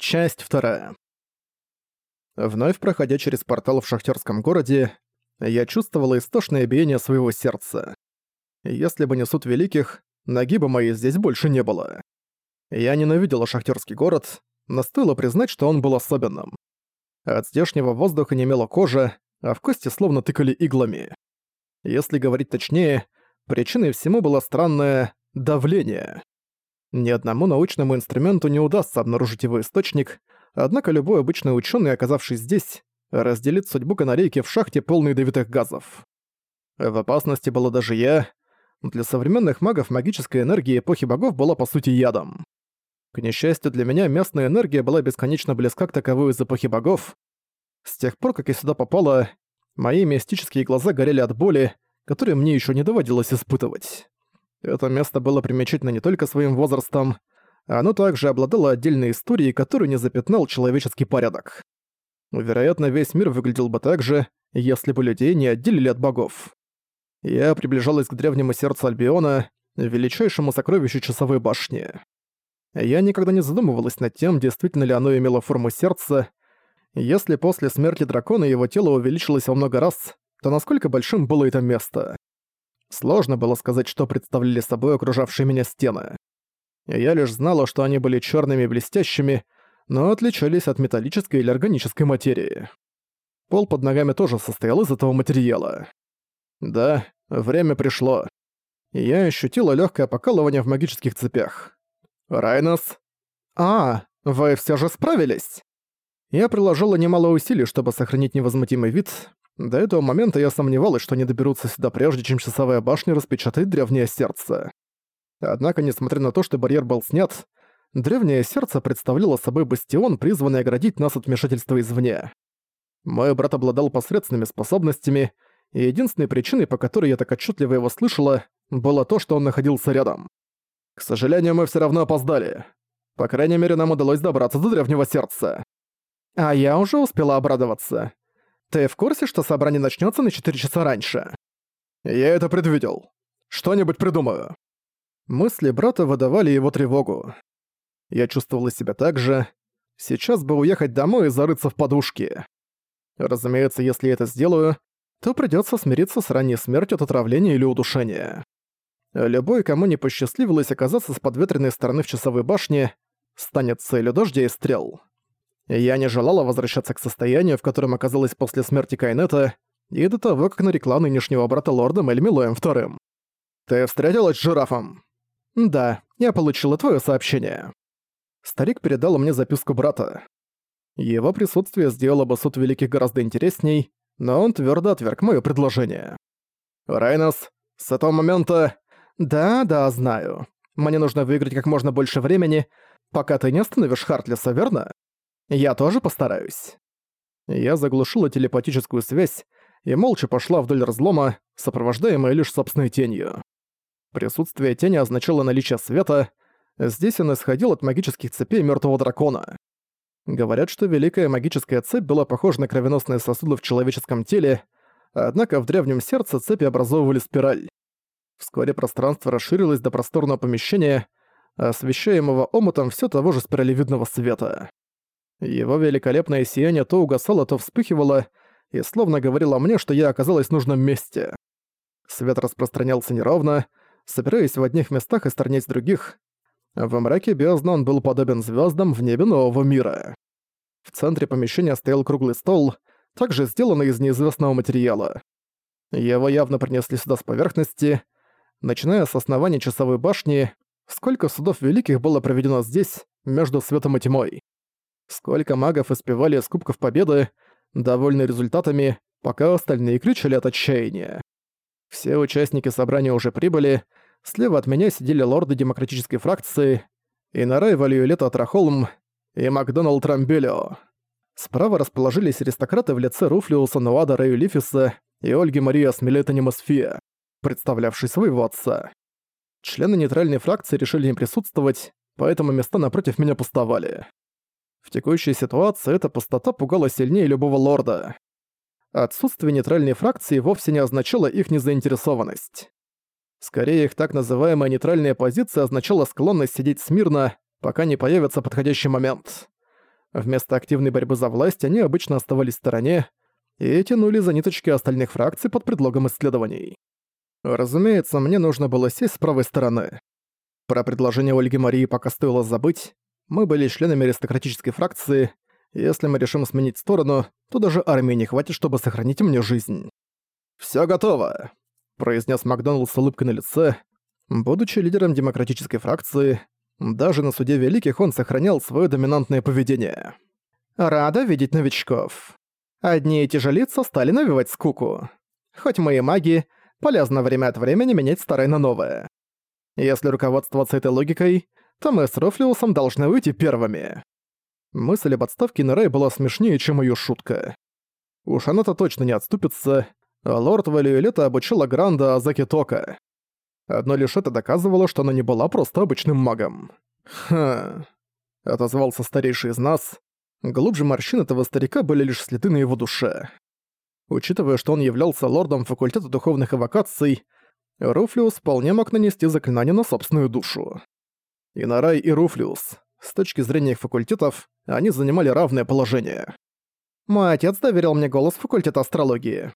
Часть вторая. Вновь проходя через портал в шахтерском городе, я чувствовала истошное биение своего сердца. Если бы не суд великих, ноги бы моей здесь больше не было. Я ненавидела шахтерский город, но стоило признать, что он был особенным. От здешнего воздуха не немела кожа, а в кости словно тыкали иглами. Если говорить точнее, причиной всему было странное давление. Ни одному научному инструменту не удастся обнаружить его источник, однако любой обычный ученый, оказавшись здесь, разделит судьбу канарейки в шахте, полной ядовитых газов. В опасности была даже я. Для современных магов магическая энергия эпохи богов была по сути ядом. К несчастью для меня, местная энергия была бесконечно близка к таковой из эпохи богов. С тех пор, как я сюда попала, мои мистические глаза горели от боли, которые мне еще не доводилось испытывать. Это место было примечательно не только своим возрастом, оно также обладало отдельной историей, которую не запятнал человеческий порядок. Вероятно, весь мир выглядел бы так же, если бы людей не отделили от богов. Я приближалась к древнему сердцу Альбиона, величайшему сокровищу часовой башни. Я никогда не задумывалась над тем, действительно ли оно имело форму сердца. Если после смерти дракона его тело увеличилось во много раз, то насколько большим было это место? Сложно было сказать, что представляли собой окружавшие меня стены. Я лишь знала, что они были черными и блестящими, но отличались от металлической или органической материи. Пол под ногами тоже состоял из этого материала. Да, время пришло. Я ощутила легкое покалывание в магических цепях. Райнос? А, вы все же справились? Я приложила немало усилий, чтобы сохранить невозмутимый вид, до этого момента я сомневалась, что они доберутся сюда прежде, чем часовая башня распечатает древнее сердце. Однако, несмотря на то, что барьер был снят, древнее сердце представляло собой бастион, призванный оградить нас от вмешательства извне. Мой брат обладал посредственными способностями, и единственной причиной, по которой я так отчетливо его слышала, было то, что он находился рядом. К сожалению, мы все равно опоздали. По крайней мере, нам удалось добраться до древнего сердца. А я уже успела обрадоваться. Ты в курсе, что собрание начнется на 4 часа раньше? Я это предвидел. Что-нибудь придумаю. Мысли брата выдавали его тревогу. Я чувствовала себя так же. Сейчас бы уехать домой и зарыться в подушке. Разумеется, если я это сделаю, то придётся смириться с ранней смертью от отравления или удушения. Любой, кому не посчастливилось оказаться с подветренной стороны в часовой башне, станет целью дождя и стрел. Я не желала возвращаться к состоянию, в котором оказалась после смерти Кайнета, и до того, как нарекла нынешнего брата лордом Эльмилоем вторым. «Ты встретилась с жирафом?» «Да, я получила твое сообщение». Старик передал мне записку брата. Его присутствие сделало бы суд великих гораздо интересней, но он твердо отверг мое предложение. «Райнос, с этого момента...» «Да, да, знаю. Мне нужно выиграть как можно больше времени, пока ты не остановишь Хартлиса, верно?» Я тоже постараюсь. Я заглушила телепатическую связь и молча пошла вдоль разлома, сопровождаемая лишь собственной тенью. Присутствие тени означало наличие света, здесь он исходил от магических цепей мертвого дракона. Говорят, что великая магическая цепь была похожа на кровеносные сосуды в человеческом теле, однако в древнем сердце цепи образовывали спираль. Вскоре пространство расширилось до просторного помещения, освещаемого омутом все того же спиралевидного света. Его великолепное сияние то угасало, то вспыхивало, и словно говорило мне, что я оказалась в нужном месте. Свет распространялся неровно, собираясь в одних местах и сторонясь других. В мраке бездны он был подобен звездам в небе нового мира. В центре помещения стоял круглый стол, также сделанный из неизвестного материала. Его явно принесли сюда с поверхности. Начиная с основания часовой башни, сколько судов великих было проведено здесь, между светом и тьмой. Сколько магов испевали из Кубков Победы, довольны результатами, пока остальные кричали от отчаяния. Все участники собрания уже прибыли, слева от меня сидели лорды демократической фракции, Инарай Валюэлета Трахолм и Макдоналд Рамбелио. Справа расположились аристократы в лице Руфлиуса Нуада Рэю Лифиса и Ольги Мария Смилета Немосфия, представлявшей своего отца. Члены нейтральной фракции решили не присутствовать, поэтому места напротив меня пустовали. В текущей ситуации эта пустота пугала сильнее любого лорда. Отсутствие нейтральной фракции вовсе не означало их незаинтересованность. Скорее, их так называемая нейтральная позиция означала склонность сидеть смирно, пока не появится подходящий момент. Вместо активной борьбы за власть они обычно оставались в стороне и тянули за ниточки остальных фракций под предлогом исследований. Разумеется, мне нужно было сесть с правой стороны. Про предложение Ольги Марии пока стоило забыть. Мы были членами аристократической фракции. Если мы решим сменить сторону, то даже армии не хватит, чтобы сохранить мне жизнь. «Всё готово», — произнес Макдоналд с улыбкой на лице. Будучи лидером демократической фракции, даже на суде великих он сохранял свое доминантное поведение. «Рада видеть новичков. Одни и те же лица стали навевать скуку. Хоть мы и маги, полезно время от времени менять старое на новое. Если руководствоваться этой логикой, то мы с Рофлиусом должны выйти первыми». Мысль об отставке Нерей была смешнее, чем её шутка. Уж она-то точно не отступится, лорд Валюэлета обучила Гранда Азаки Тока. Одно лишь это доказывало, что она не была просто обычным магом. «Ха...» — отозвался старейший из нас. Глубже морщин этого старика были лишь следы на его душе. Учитывая, что он являлся лордом факультета духовных эвокаций, Руфлиус вполне мог нанести заклинание на собственную душу. И Нарай, и Руфлиус. С точки зрения их факультетов, они занимали равное положение. «Мой отец доверил мне голос факультета астрологии.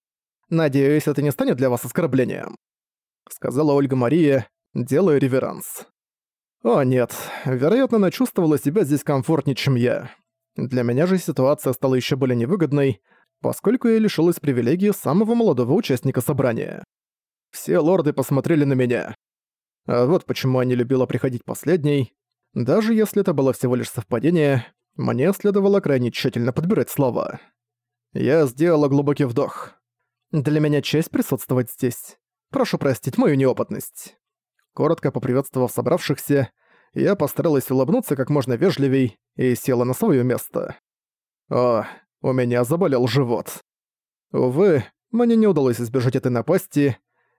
Надеюсь, это не станет для вас оскорблением», — сказала Ольга Мария, делая реверанс. «О нет, вероятно, она чувствовала себя здесь комфортнее, чем я. Для меня же ситуация стала еще более невыгодной, поскольку я лишилась привилегии самого молодого участника собрания. Все лорды посмотрели на меня. А вот почему не любила приходить последней. Даже если это было всего лишь совпадение, мне следовало крайне тщательно подбирать слова. Я сделала глубокий вдох. Для меня честь присутствовать здесь. Прошу простить мою неопытность». Коротко поприветствовав собравшихся, я постаралась улыбнуться как можно вежливей и села на своё место. О, у меня заболел живот. Увы, мне не удалось избежать этой напасти.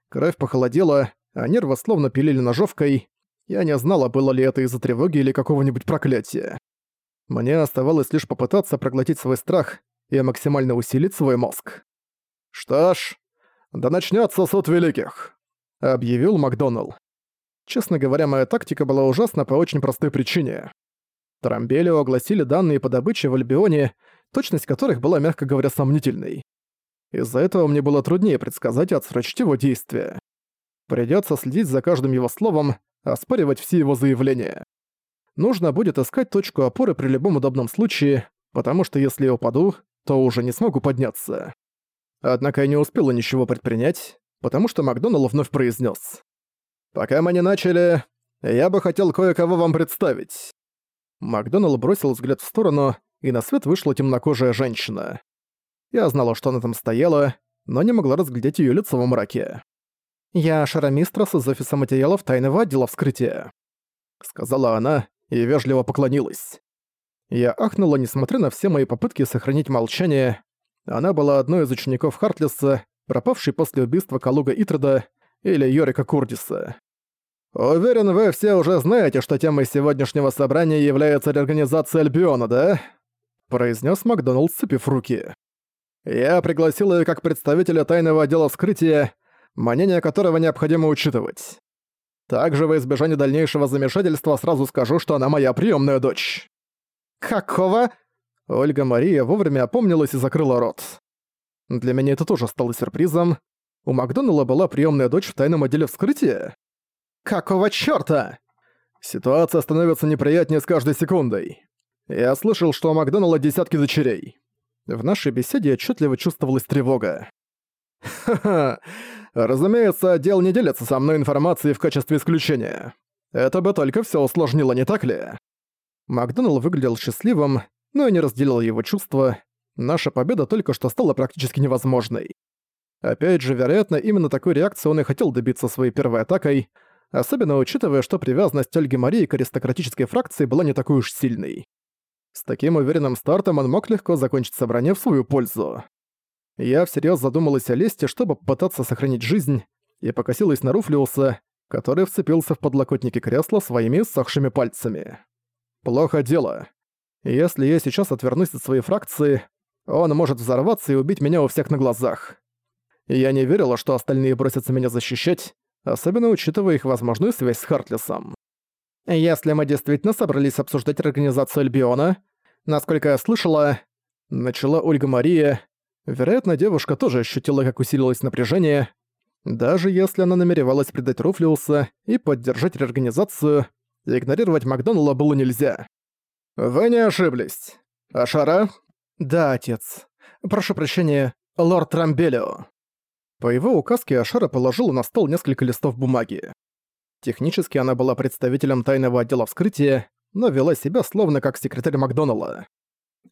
Кровь похолодела, а нервы словно пилили ножовкой. Я не знала, было ли это из-за тревоги или какого-нибудь проклятия. Мне оставалось лишь попытаться проглотить свой страх и максимально усилить свой мозг. «Что ж, да начнётся суд великих», — объявил Макдоналл. Честно говоря, моя тактика была ужасна по очень простой причине. Трамбелио огласили данные по добыче в Альбионе, точность которых была, мягко говоря, сомнительной. Из-за этого мне было труднее предсказать и отсрочить его действия. Придётся следить за каждым его словом, оспаривать все его заявления. Нужно будет искать точку опоры при любом удобном случае, потому что если я упаду, то уже не смогу подняться. Однако я не успела ничего предпринять, потому что Макдоналл вновь произнес: «Пока мы не начали, я бы хотел кое-кого вам представить». Макдоналл бросил взгляд в сторону, и на свет вышла темнокожая женщина. Я знала, что она там стояла, но не могла разглядеть ее лицо во мраке. «Я Шарамистрас из офиса материалов тайного отдела вскрытия», — сказала она и вежливо поклонилась. Я ахнула, несмотря на все мои попытки сохранить молчание, она была одной из учеников Хартлиса, пропавшей после убийства Калуга Итреда или Йорика Курдиса. «Уверен, вы все уже знаете, что темой сегодняшнего собрания является реорганизация Альбиона, да?» произнес Макдоналд, сцепив руки. «Я пригласил ее как представителя тайного отдела вскрытия, мнение которого необходимо учитывать. Также во избежание дальнейшего замешательства сразу скажу, что она моя приемная дочь». «Какого?» Ольга Мария вовремя опомнилась и закрыла рот. Для меня это тоже стало сюрпризом. У Макдоналла была приемная дочь в тайном отделе вскрытия? Какого чёрта? Ситуация становится неприятнее с каждой секундой. Я слышал, что у Макдоналла десятки дочерей. В нашей беседе отчетливо чувствовалась тревога. Ха-ха, разумеется, отдел не делится со мной информацией в качестве исключения. Это бы только все усложнило, не так ли? Макдоналл выглядел счастливым, но я не разделил его чувства. Наша победа только что стала практически невозможной. Опять же, вероятно, именно такой реакции он и хотел добиться своей первой атакой, особенно учитывая, что привязанность Ольги Марии к аристократической фракции была не такой уж сильной. С таким уверенным стартом он мог легко закончить собрание в свою пользу. Я всерьез задумалась о лесте, чтобы попытаться сохранить жизнь, и покосилась на Руфлиуса, который вцепился в подлокотники кресла своими сохшими пальцами. Плохо дело. Если я сейчас отвернусь от своей фракции, он может взорваться и убить меня у всех на глазах. Я не верила, что остальные бросятся меня защищать, особенно учитывая их возможную связь с Хартлисом. Если мы действительно собрались обсуждать организацию Альбиона, Насколько я слышала, начала Ольга Мария, вероятно, девушка тоже ощутила, как усилилось напряжение, даже если она намеревалась предать Руфлиуса и поддержать реорганизацию, игнорировать Макдоналла было нельзя. «Вы не ошиблись. Ашара?» «Да, отец. Прошу прощения, лорд Рамбелио». По его указке Ашара положила на стол несколько листов бумаги. Технически она была представителем тайного отдела вскрытия, но вела себя словно как секретарь Макдоналла.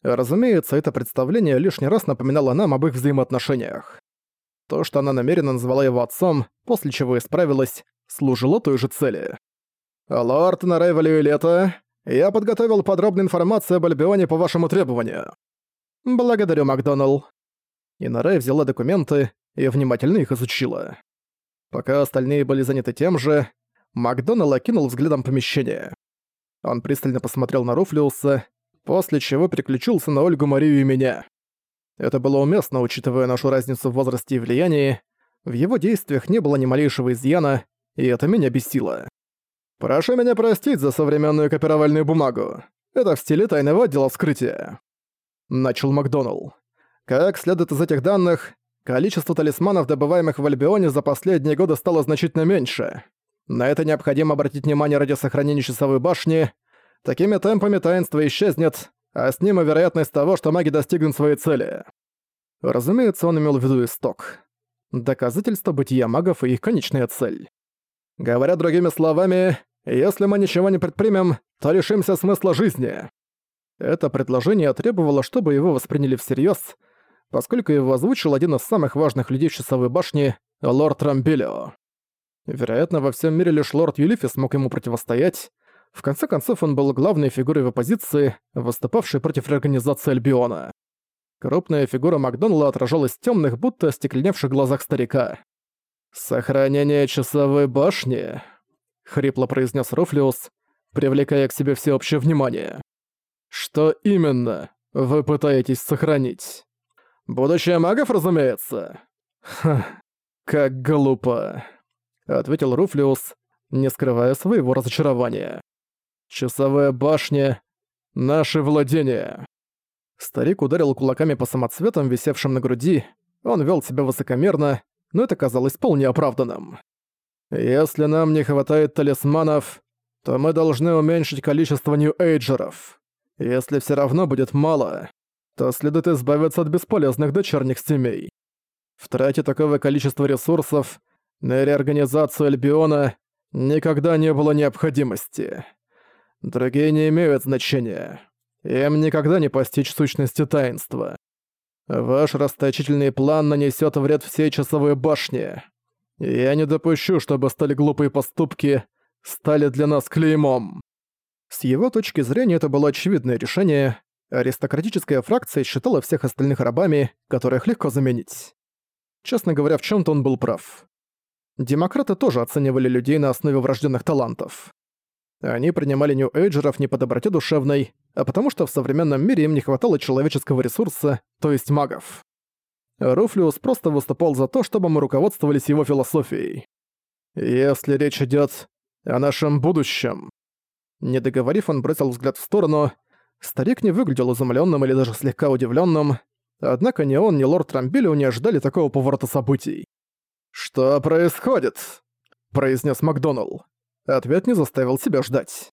Разумеется, это представление лишний раз напоминало нам об их взаимоотношениях. То, что она намеренно назвала его отцом, после чего исправилась, служило той же цели. «Лорд Нарей Валюэлета, я подготовил подробную информацию об Альбионе по вашему требованию». «Благодарю, Макдоналл». И Нарей взяла документы и внимательно их изучила. Пока остальные были заняты тем же, Макдоналл окинул взглядом помещение. Он пристально посмотрел на Руфлиуса, после чего переключился на Ольгу Марию и меня. Это было уместно, учитывая нашу разницу в возрасте и влиянии. В его действиях не было ни малейшего изъяна, и это меня бесило. «Прошу меня простить за современную копировальную бумагу. Это в стиле тайного отдела вскрытия», — начал Макдоналл. «Как следует из этих данных, количество талисманов, добываемых в Альбионе, за последние годы стало значительно меньше. На это необходимо обратить внимание ради сохранения часовой башни. Такими темпами таинство исчезнет, а с ним и вероятность того, что маги достигнут своей цели. Разумеется, он имел в виду исток. Доказательство бытия магов и их конечная цель. Говоря другими словами, если мы ничего не предпримем, то лишимся смысла жизни. Это предложение требовало, чтобы его восприняли всерьез, поскольку его озвучил один из самых важных людей в часовой башне, лорд Рамбелио. Вероятно, во всем мире лишь лорд Юлифи смог ему противостоять, в конце концов, он был главной фигурой в оппозиции, выступавшей против реорганизации Альбиона. Крупная фигура Макдоналла отражалась в тёмных, будто остекленевших глазах старика. «Сохранение часовой башни», — хрипло произнес Руфлиус, привлекая к себе всеобщее внимание. «Что именно вы пытаетесь сохранить? Будущее магов, разумеется?» «Ха, как глупо», — ответил Руфлиус, не скрывая своего разочарования. Часовая башня — наше владение. Старик ударил кулаками по самоцветам, висевшим на груди. Он вел себя высокомерно, но это казалось вполне оправданным. «Если нам не хватает талисманов, то мы должны уменьшить количество нью-эйджеров. Если все равно будет мало, то следует избавиться от бесполезных дочерних семей. В трате такого количества ресурсов на реорганизацию Альбиона никогда не было необходимости. Другие не имеют значения. Им никогда не постичь сущности таинства. Ваш расточительный план нанесет вред всей часовой башне. Я не допущу, чтобы стали глупые поступки стали для нас клеймом. С его точки зрения это было очевидное решение. Аристократическая фракция считала всех остальных рабами, которых легко заменить. Честно говоря, в чем то он был прав. Демократы тоже оценивали людей на основе врожденных талантов. Они принимали нью-эйджеров не по доброте душевной, а потому что в современном мире им не хватало человеческого ресурса, то есть магов. Руфлиус просто выступал за то, чтобы мы руководствовались его философией. Если речь идет о нашем будущем. Не договорив, он бросил взгляд в сторону. Старик не выглядел изумленным или даже слегка удивленным, однако ни он, ни лорд Трамбилио не ожидали такого поворота событий. «Что происходит?» – произнес Макдоналл. Ответ не заставил себя ждать.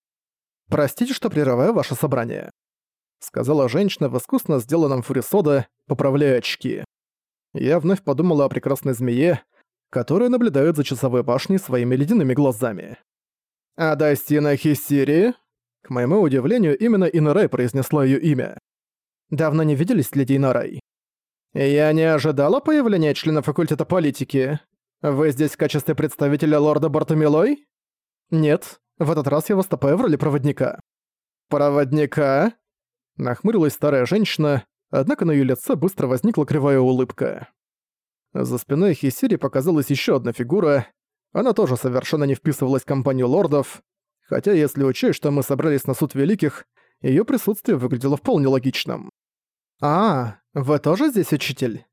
«Простите, что прерываю ваше собрание», — сказала женщина в искусно сделанном фурисода, поправляя очки. Я вновь подумала о прекрасной змее, которая наблюдает за часовой башней своими ледяными глазами. «Адастина Хисири?» К моему удивлению, именно Инарай произнесла ее имя. Давно не виделись, леди Инарай. «Я не ожидала появления члена факультета политики. Вы здесь в качестве представителя лорда Бартомилой?» «Нет, в этот раз я выступаю в роли проводника». «Проводника?» Нахмурилась старая женщина, однако на её лице быстро возникла кривая улыбка. За спиной Хисири показалась ещё одна фигура. Она тоже совершенно не вписывалась в компанию лордов, хотя если учесть, что мы собрались на суд великих, её присутствие выглядело вполне логичным. «А, вы тоже здесь учитель?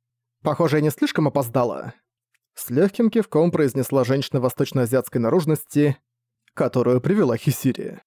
Похоже, я не слишком опоздала». С легким кивком произнесла женщина восточноазиатской наружности, которую привела Хисири.